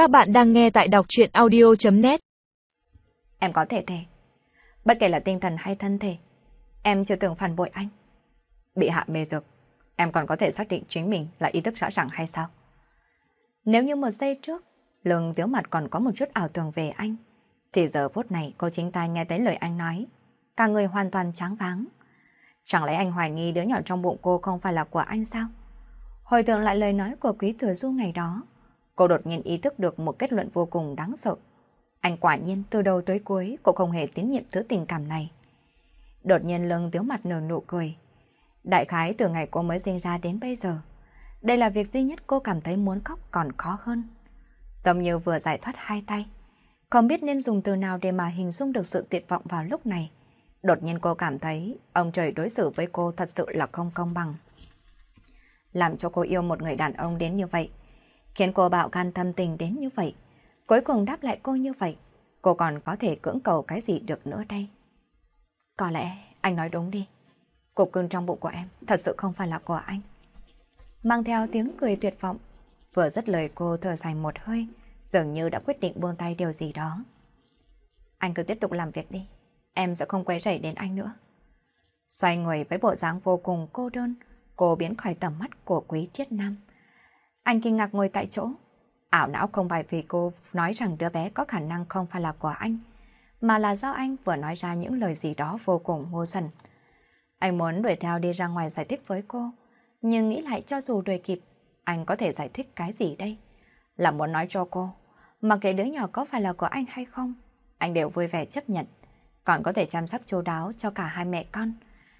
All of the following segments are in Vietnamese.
Các bạn đang nghe tại đọc chuyện audio.net Em có thể thề, Bất kể là tinh thần hay thân thể, em chưa từng phản bội anh. Bị hạ mê dược, em còn có thể xác định chính mình là ý thức rõ ràng hay sao? Nếu như một giây trước, lương tiếu mặt còn có một chút ảo tưởng về anh, thì giờ phút này cô chính tay nghe thấy lời anh nói, cả người hoàn toàn tráng váng. Chẳng lẽ anh hoài nghi đứa nhỏ trong bụng cô không phải là của anh sao? Hồi tưởng lại lời nói của Quý Thừa Du ngày đó, cô đột nhiên ý thức được một kết luận vô cùng đáng sợ. Anh quả nhiên từ đầu tới cuối cô không hề tín nhiệm thứ tình cảm này. Đột nhiên lưng tiếu mặt nở nụ cười. Đại khái từ ngày cô mới sinh ra đến bây giờ, đây là việc duy nhất cô cảm thấy muốn khóc còn khó hơn. Giống như vừa giải thoát hai tay. Không biết nên dùng từ nào để mà hình dung được sự tuyệt vọng vào lúc này. Đột nhiên cô cảm thấy ông trời đối xử với cô thật sự là không công bằng. Làm cho cô yêu một người đàn ông đến như vậy, khiến cô bạo gan thâm tình đến như vậy. Cuối cùng đáp lại cô như vậy, cô còn có thể cưỡng cầu cái gì được nữa đây? Có lẽ anh nói đúng đi. Cục cưng trong bụng của em thật sự không phải là của anh. Mang theo tiếng cười tuyệt vọng, vừa dứt lời cô thở dài một hơi, dường như đã quyết định buông tay điều gì đó. Anh cứ tiếp tục làm việc đi, em sẽ không quay rầy đến anh nữa. Xoay người với bộ dáng vô cùng cô đơn, cô biến khỏi tầm mắt của quý triết nam. Anh kinh ngạc ngồi tại chỗ, ảo não không phải vì cô nói rằng đứa bé có khả năng không phải là của anh, mà là do anh vừa nói ra những lời gì đó vô cùng ngô dần. Anh muốn đuổi theo đi ra ngoài giải thích với cô, nhưng nghĩ lại cho dù đuổi kịp, anh có thể giải thích cái gì đây? Là muốn nói cho cô, mà kể đứa nhỏ có phải là của anh hay không, anh đều vui vẻ chấp nhận, còn có thể chăm sóc chu đáo cho cả hai mẹ con.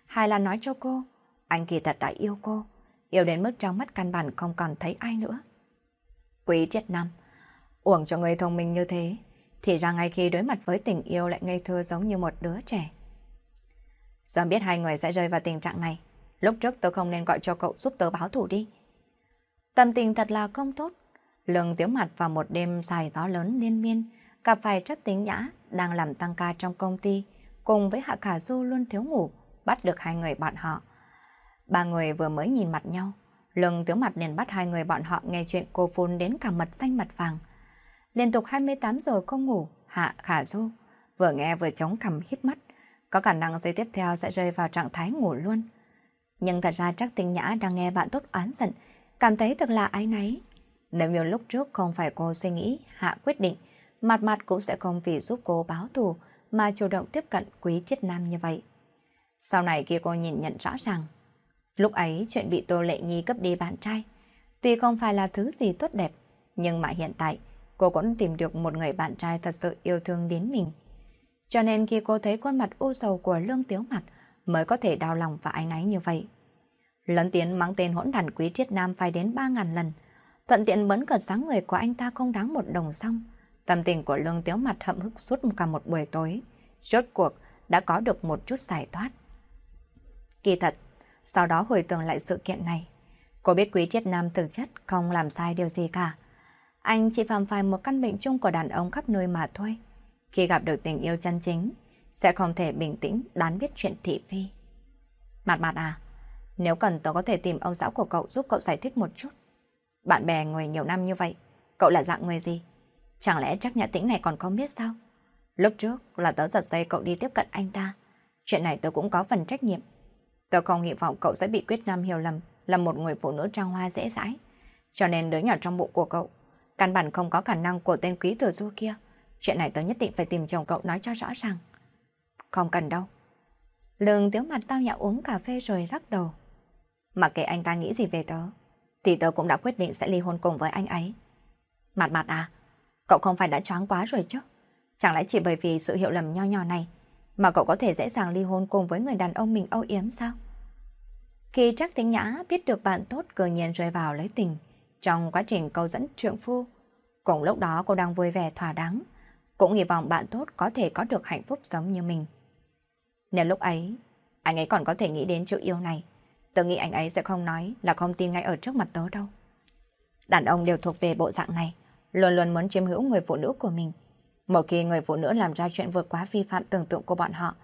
Hay là nói cho cô, anh kỳ thật đã yêu cô, yêu đến mức trong mắt căn bản không còn thấy ai nữa. Quý triết năm, uổng cho người thông minh như thế, thì ra ngay khi đối mặt với tình yêu lại ngây thơ giống như một đứa trẻ. Giờ biết hai người sẽ rơi vào tình trạng này, lúc trước tôi không nên gọi cho cậu giúp tớ báo thủ đi. Tâm tình thật là không tốt, lương tiếu mặt vào một đêm dài gió lớn liên miên, gặp phải chất tính nhã đang làm tăng ca trong công ty, cùng với Hạ Khả Du luôn thiếu ngủ, bắt được hai người bọn họ. Ba người vừa mới nhìn mặt nhau, lưng tướng mặt liền bắt hai người bọn họ nghe chuyện cô phun đến cả mật xanh mặt vàng. Liên tục 28 giờ không ngủ, Hạ Khả Du vừa nghe vừa chống cằm hít mắt, có khả năng giây tiếp theo sẽ rơi vào trạng thái ngủ luôn. Nhưng thật ra chắc tinh nhã đang nghe bạn tốt oán giận, cảm thấy thật là ái náy. Nếu như lúc trước không phải cô suy nghĩ, Hạ quyết định, mặt mặt cũng sẽ không vì giúp cô báo thù mà chủ động tiếp cận quý triết nam như vậy. Sau này kia cô nhìn nhận rõ ràng, lúc ấy chuyện bị Tô Lệ Nhi cấp đi bạn trai, tuy không phải là thứ gì tốt đẹp, nhưng mà hiện tại cô cũng tìm được một người bạn trai thật sự yêu thương đến mình. Cho nên khi cô thấy khuôn mặt u sầu của Lương Tiếu Mặt mới có thể đau lòng và ái náy như vậy. Lớn tiếng mắng tên hỗn đàn quý triết nam phải đến 3.000 lần, thuận tiện bấn cợt sáng người của anh ta không đáng một đồng xong. Tâm tình của Lương Tiếu Mặt hậm hức suốt cả một buổi tối, rốt cuộc đã có được một chút giải thoát. Kỳ thật, sau đó hồi tưởng lại sự kiện này, cô biết quý triết nam thực chất không làm sai điều gì cả. Anh chỉ phạm phải một căn bệnh chung của đàn ông khắp nơi mà thôi. Khi gặp được tình yêu chân chính, sẽ không thể bình tĩnh đoán biết chuyện thị phi. Mặt mặt à, nếu cần tớ có thể tìm ông giáo của cậu giúp cậu giải thích một chút. Bạn bè người nhiều năm như vậy, cậu là dạng người gì? Chẳng lẽ chắc nhã tĩnh này còn không biết sao? Lúc trước là tớ giật dây cậu đi tiếp cận anh ta. Chuyện này tớ cũng có phần trách nhiệm. Tớ không hy vọng cậu sẽ bị Quyết Nam hiểu lầm là một người phụ nữ trang hoa dễ dãi. Cho nên đứa nhỏ trong bụng của cậu, căn bản không có khả năng của tên quý tử du kia. Chuyện này tớ nhất định phải tìm chồng cậu nói cho rõ ràng. Không cần đâu. Lương tiếu mặt tao nhạo uống cà phê rồi lắc đầu. Mặc kệ anh ta nghĩ gì về tớ, thì tớ cũng đã quyết định sẽ ly hôn cùng với anh ấy. Mặt mặt à, cậu không phải đã choáng quá rồi chứ? Chẳng lẽ chỉ bởi vì sự hiểu lầm nho nhỏ này mà cậu có thể dễ dàng ly hôn cùng với người đàn ông mình âu yếm sao? Khi Trác Tính Nhã biết được bạn tốt cờ nhiên rơi vào lấy tình trong quá trình câu dẫn trượng phu, cùng lúc đó cô đang vui vẻ thỏa đáng, cũng hy vọng bạn tốt có thể có được hạnh phúc giống như mình. Nếu lúc ấy, anh ấy còn có thể nghĩ đến chữ yêu này, tôi nghĩ anh ấy sẽ không nói là không tin ngay ở trước mặt tớ đâu. Đàn ông đều thuộc về bộ dạng này, luôn luôn muốn chiếm hữu người phụ nữ của mình. Một khi người phụ nữ làm ra chuyện vượt quá vi phạm tưởng tượng của bọn họ,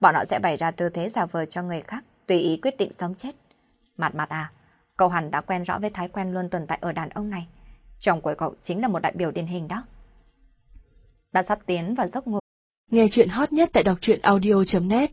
bọn họ sẽ bày ra tư thế giả vờ cho người khác, tùy ý quyết định sống chết. Mặt mặt à, cậu hẳn đã quen rõ với thói quen luôn tồn tại ở đàn ông này. Chồng của cậu chính là một đại biểu điển hình đó. Đã sắp tiến vào giấc ngủ. Nghe chuyện hot nhất tại đọc truyện audio.net